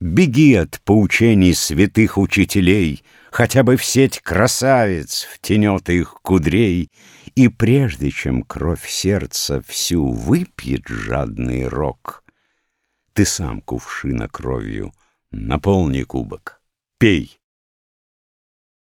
Беги от поучений святых учителей, Хотя бы в сеть красавиц в их кудрей, И прежде чем кровь сердца всю выпьет жадный рок, Ты сам кувшина кровью наполни кубок, пей.